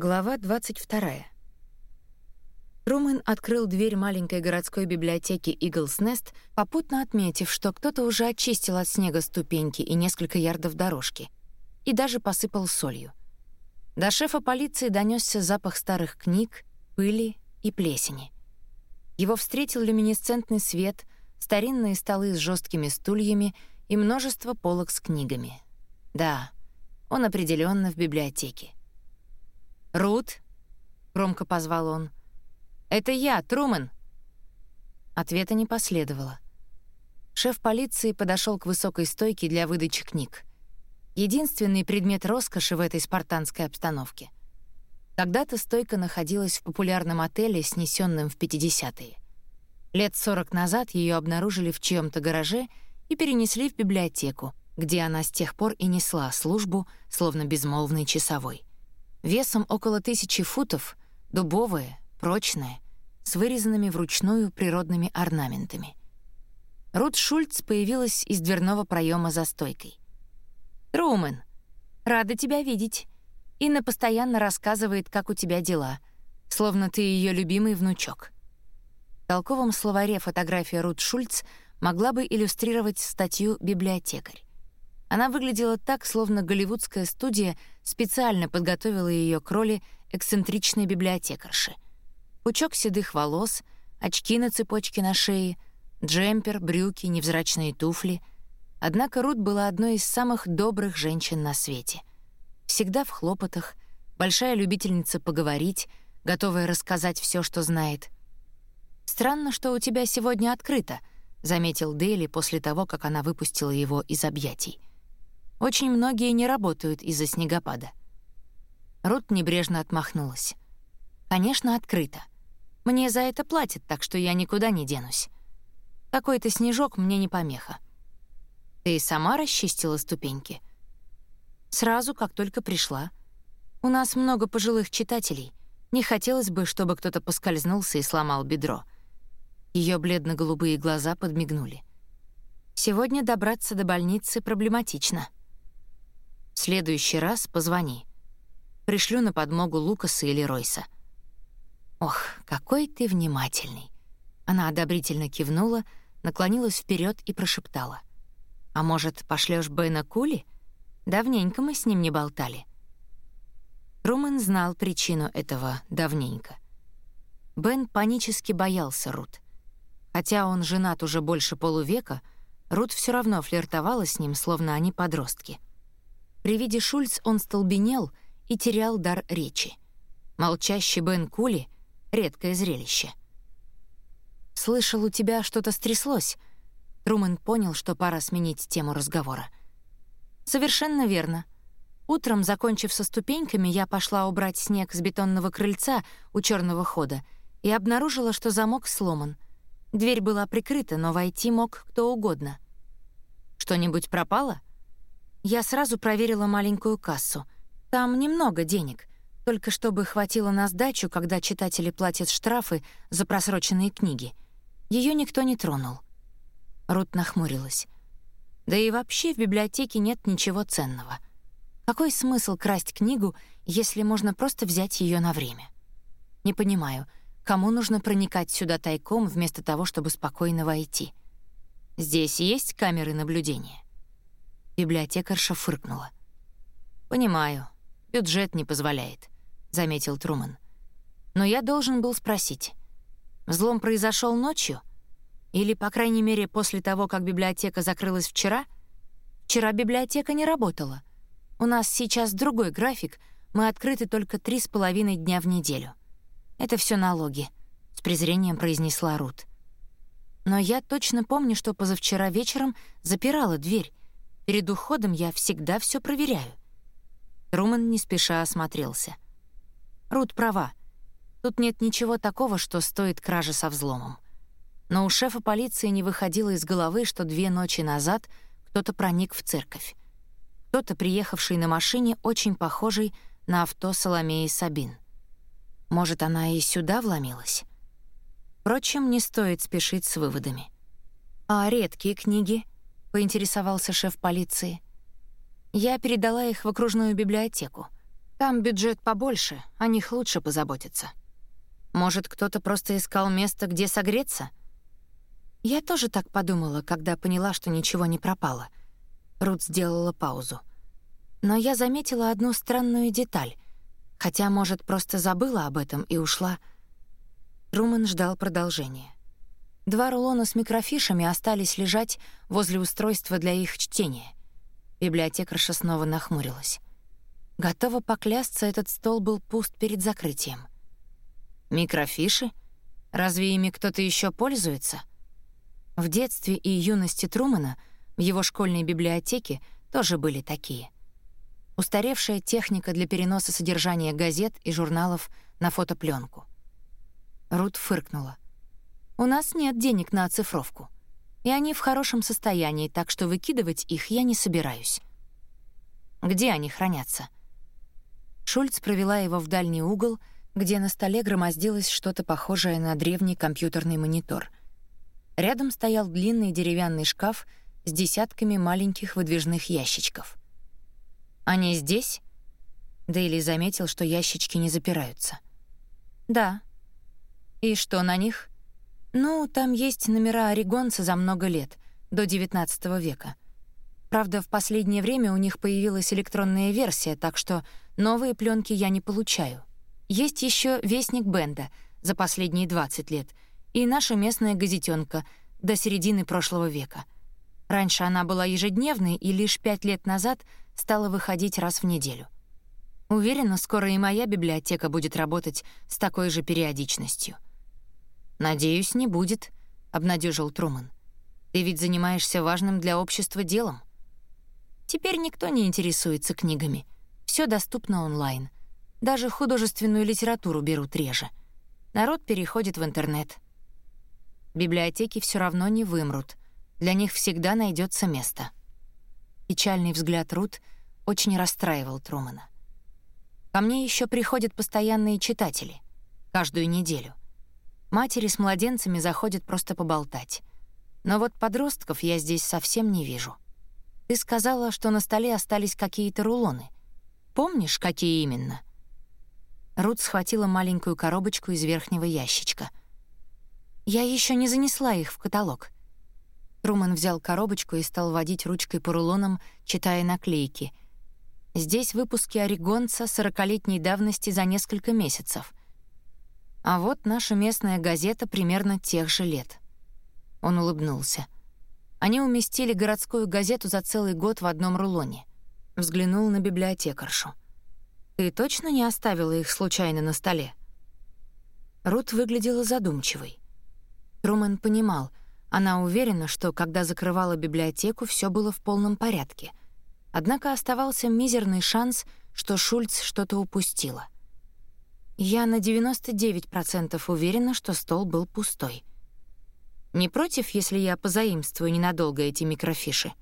Глава 22. Трумэн открыл дверь маленькой городской библиотеки Eagles Nest, попутно отметив, что кто-то уже очистил от снега ступеньки и несколько ярдов дорожки, и даже посыпал солью. До шефа полиции донесся запах старых книг, пыли и плесени. Его встретил люминесцентный свет, старинные столы с жесткими стульями и множество полок с книгами. Да, он определенно в библиотеке. «Рут?» — громко позвал он. «Это я, Трумэн!» Ответа не последовало. Шеф полиции подошел к высокой стойке для выдачи книг. Единственный предмет роскоши в этой спартанской обстановке. Когда-то стойка находилась в популярном отеле, снесенном в 50-е. Лет 40 назад ее обнаружили в чьем-то гараже и перенесли в библиотеку, где она с тех пор и несла службу, словно безмолвный часовой. Весом около тысячи футов, дубовая, прочная, с вырезанными вручную природными орнаментами. Рут Шульц появилась из дверного проема за стойкой. «Трумэн, рада тебя видеть. Инна постоянно рассказывает, как у тебя дела, словно ты ее любимый внучок». В толковом словаре фотография Рут Шульц могла бы иллюстрировать статью «Библиотекарь». Она выглядела так, словно голливудская студия специально подготовила ее к роли эксцентричной библиотекарши. Пучок седых волос, очки на цепочке на шее, джемпер, брюки, невзрачные туфли. Однако Рут была одной из самых добрых женщин на свете. Всегда в хлопотах, большая любительница поговорить, готовая рассказать все, что знает. «Странно, что у тебя сегодня открыто», — заметил Дейли после того, как она выпустила его из объятий. Очень многие не работают из-за снегопада. Рут небрежно отмахнулась. Конечно, открыто. Мне за это платят, так что я никуда не денусь. Какой-то снежок мне не помеха. Ты сама расчистила ступеньки? Сразу, как только пришла. У нас много пожилых читателей. Не хотелось бы, чтобы кто-то поскользнулся и сломал бедро. Ее бледно-голубые глаза подмигнули. Сегодня добраться до больницы проблематично. Следующий раз позвони. Пришлю на подмогу Лукаса или Ройса. Ох, какой ты внимательный. Она одобрительно кивнула, наклонилась вперед и прошептала: "А может, пошлешь Бена Кули? Давненько мы с ним не болтали". Руман знал причину этого давненько. Бен панически боялся Рут. Хотя он женат уже больше полувека, Рут все равно флиртовала с ним, словно они подростки. При виде Шульц он столбенел и терял дар речи. Молчащий Бен Кули — редкое зрелище. «Слышал, у тебя что-то стряслось?» Трумэн понял, что пора сменить тему разговора. «Совершенно верно. Утром, закончив со ступеньками, я пошла убрать снег с бетонного крыльца у черного хода и обнаружила, что замок сломан. Дверь была прикрыта, но войти мог кто угодно. Что-нибудь пропало?» Я сразу проверила маленькую кассу. Там немного денег, только чтобы хватило на сдачу, когда читатели платят штрафы за просроченные книги. Ее никто не тронул. Рут нахмурилась. Да и вообще в библиотеке нет ничего ценного. Какой смысл красть книгу, если можно просто взять ее на время? Не понимаю, кому нужно проникать сюда тайком вместо того, чтобы спокойно войти? Здесь есть камеры наблюдения? Библиотекарша фыркнула. «Понимаю, бюджет не позволяет», — заметил Труман. «Но я должен был спросить. Взлом произошел ночью? Или, по крайней мере, после того, как библиотека закрылась вчера? Вчера библиотека не работала. У нас сейчас другой график, мы открыты только три с половиной дня в неделю. Это все налоги», — с презрением произнесла Рут. «Но я точно помню, что позавчера вечером запирала дверь, Перед уходом я всегда все проверяю. Руман не спеша осмотрелся. Рут права. Тут нет ничего такого, что стоит кражи со взломом. Но у шефа полиции не выходило из головы, что две ночи назад кто-то проник в церковь. Кто-то, приехавший на машине, очень похожий на авто Соломеи Сабин. Может, она и сюда вломилась? Впрочем, не стоит спешить с выводами. А редкие книги —— поинтересовался шеф полиции. «Я передала их в окружную библиотеку. Там бюджет побольше, о них лучше позаботиться. Может, кто-то просто искал место, где согреться? Я тоже так подумала, когда поняла, что ничего не пропало. Рут сделала паузу. Но я заметила одну странную деталь, хотя, может, просто забыла об этом и ушла. Руман ждал продолжения. Два рулона с микрофишами остались лежать возле устройства для их чтения. Библиотекарша снова нахмурилась. Готова поклясться, этот стол был пуст перед закрытием. Микрофиши? Разве ими кто-то еще пользуется? В детстве и юности Трумана в его школьной библиотеке тоже были такие. Устаревшая техника для переноса содержания газет и журналов на фотопленку. Рут фыркнула. «У нас нет денег на оцифровку. И они в хорошем состоянии, так что выкидывать их я не собираюсь». «Где они хранятся?» Шульц провела его в дальний угол, где на столе громоздилось что-то похожее на древний компьютерный монитор. Рядом стоял длинный деревянный шкаф с десятками маленьких выдвижных ящичков. «Они здесь?» Дейли заметил, что ящички не запираются. «Да». «И что на них?» «Ну, там есть номера орегонца за много лет, до XIX века. Правда, в последнее время у них появилась электронная версия, так что новые пленки я не получаю. Есть еще Вестник Бенда за последние 20 лет и наша местная газетенка до середины прошлого века. Раньше она была ежедневной и лишь пять лет назад стала выходить раз в неделю. Уверена, скоро и моя библиотека будет работать с такой же периодичностью. «Надеюсь, не будет», — обнадежил Труман. «Ты ведь занимаешься важным для общества делом». Теперь никто не интересуется книгами. Все доступно онлайн. Даже художественную литературу берут реже. Народ переходит в интернет. Библиотеки все равно не вымрут. Для них всегда найдется место. Печальный взгляд Рут очень расстраивал Трумана. Ко мне еще приходят постоянные читатели. Каждую неделю. Матери с младенцами заходят просто поболтать. Но вот подростков я здесь совсем не вижу. Ты сказала, что на столе остались какие-то рулоны. Помнишь, какие именно?» Рут схватила маленькую коробочку из верхнего ящичка. «Я еще не занесла их в каталог». Труман взял коробочку и стал водить ручкой по рулонам, читая наклейки. Здесь выпуски «Орегонца» сорокалетней давности за несколько месяцев. А вот наша местная газета примерно тех же лет. Он улыбнулся. — они уместили городскую газету за целый год в одном рулоне. Взглянул на библиотекаршу. «Ты точно не оставила их случайно на столе?» Рут выглядела задумчивой. Трумэн понимал, она уверена, что когда закрывала библиотеку, все было в полном порядке. Однако оставался мизерный шанс, что Шульц что-то упустила. Я на 99% уверена, что стол был пустой. Не против, если я позаимствую ненадолго эти микрофиши?»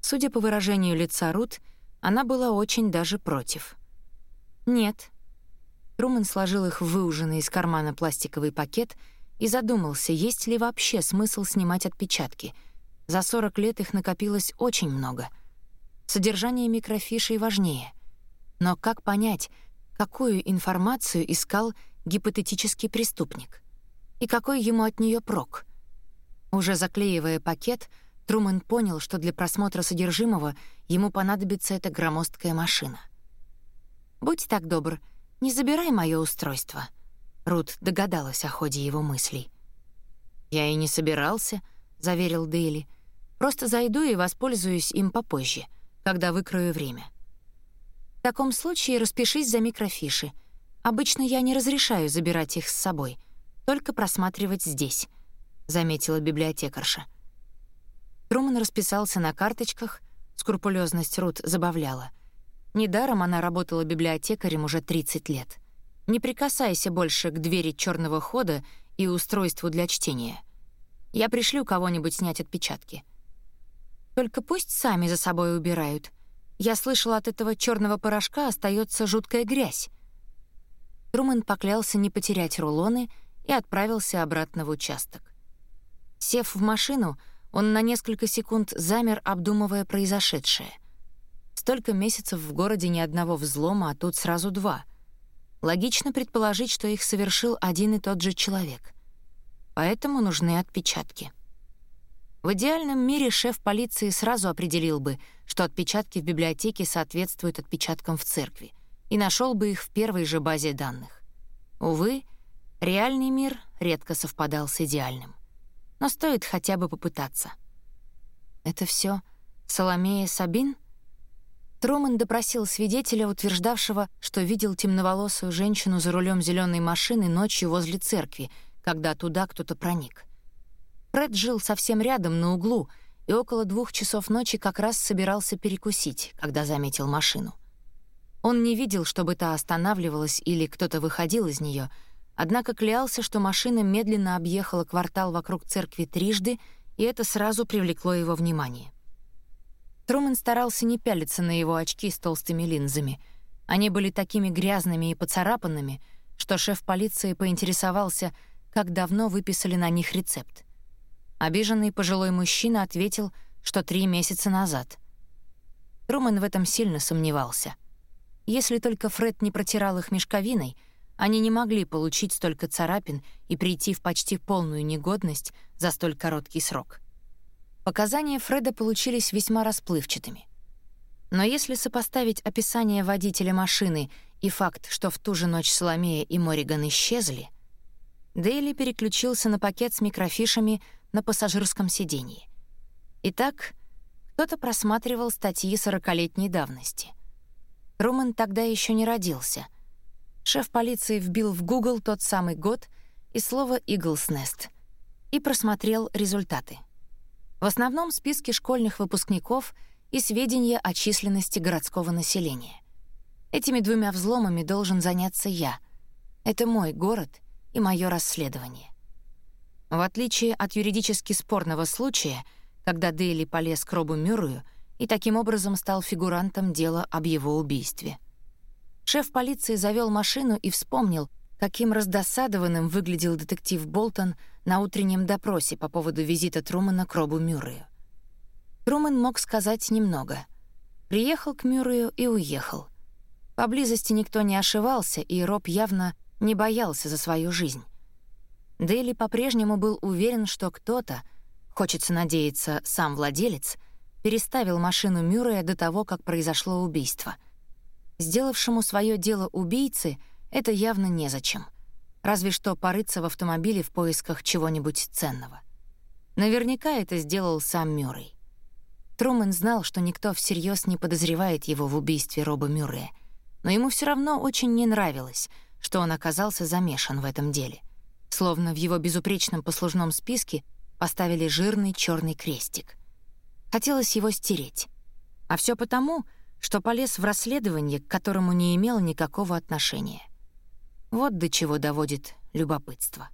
Судя по выражению лица Рут, она была очень даже против. «Нет». Трумэн сложил их в выуженный из кармана пластиковый пакет и задумался, есть ли вообще смысл снимать отпечатки. За 40 лет их накопилось очень много. Содержание микрофишей важнее. Но как понять, какую информацию искал гипотетический преступник? и какой ему от нее прок. Уже заклеивая пакет, Трумэн понял, что для просмотра содержимого ему понадобится эта громоздкая машина. «Будь так добр, не забирай мое устройство», — Рут догадалась о ходе его мыслей. «Я и не собирался», — заверил Дейли. «Просто зайду и воспользуюсь им попозже, когда выкрою время». «В таком случае распишись за микрофиши. Обычно я не разрешаю забирать их с собой», только просматривать здесь», — заметила библиотекарша. Труман расписался на карточках, скрупулезность Рут забавляла. Недаром она работала библиотекарем уже 30 лет. Не прикасайся больше к двери черного хода и устройству для чтения. Я пришлю кого-нибудь снять отпечатки. Только пусть сами за собой убирают. Я слышала, от этого черного порошка остается жуткая грязь. Трумэн поклялся не потерять рулоны — и отправился обратно в участок. Сев в машину, он на несколько секунд замер, обдумывая произошедшее. Столько месяцев в городе ни одного взлома, а тут сразу два. Логично предположить, что их совершил один и тот же человек. Поэтому нужны отпечатки. В идеальном мире шеф полиции сразу определил бы, что отпечатки в библиотеке соответствуют отпечаткам в церкви, и нашел бы их в первой же базе данных. Увы, реальный мир редко совпадал с идеальным. Но стоит хотя бы попытаться. Это все Соломея Сабин? Трумэн допросил свидетеля, утверждавшего, что видел темноволосую женщину за рулем зеленой машины ночью возле церкви, когда туда кто-то проник. Фред жил совсем рядом, на углу, и около двух часов ночи как раз собирался перекусить, когда заметил машину. Он не видел, чтобы та останавливалась или кто-то выходил из нее, однако клялся, что машина медленно объехала квартал вокруг церкви трижды, и это сразу привлекло его внимание. Трумэн старался не пялиться на его очки с толстыми линзами. Они были такими грязными и поцарапанными, что шеф полиции поинтересовался, как давно выписали на них рецепт. Обиженный пожилой мужчина ответил, что три месяца назад. Трумэн в этом сильно сомневался. Если только Фред не протирал их мешковиной, они не могли получить столько царапин и прийти в почти полную негодность за столь короткий срок. Показания Фреда получились весьма расплывчатыми. Но если сопоставить описание водителя машины и факт, что в ту же ночь Соломея и Мориган исчезли, Дейли переключился на пакет с микрофишами на пассажирском сиденье. Итак, кто-то просматривал статьи сорокалетней давности. Трумэн тогда еще не родился. Шеф полиции вбил в Google тот самый год и слово «Eagle's Nest» и просмотрел результаты. В основном списки школьных выпускников и сведения о численности городского населения. Этими двумя взломами должен заняться я. Это мой город и мое расследование. В отличие от юридически спорного случая, когда Дейли полез к Робу Мюррею и таким образом стал фигурантом дела об его убийстве. Шеф полиции завел машину и вспомнил, каким раздосадованным выглядел детектив Болтон на утреннем допросе по поводу визита Трумана к Робу Мюррею. Труман мог сказать немного. Приехал к Мюррею и уехал. Поблизости никто не ошивался, и Роб явно не боялся за свою жизнь. Дейли по-прежнему был уверен, что кто-то, хочется надеяться, сам владелец, переставил машину Мюррея до того, как произошло убийство. Сделавшему свое дело убийцы это явно незачем. Разве что порыться в автомобиле в поисках чего-нибудь ценного. Наверняка это сделал сам Мюррей. Трумэн знал, что никто всерьез не подозревает его в убийстве Роба Мюррея, но ему все равно очень не нравилось, что он оказался замешан в этом деле словно в его безупречном послужном списке поставили жирный черный крестик. Хотелось его стереть. А все потому, что полез в расследование, к которому не имел никакого отношения. Вот до чего доводит любопытство.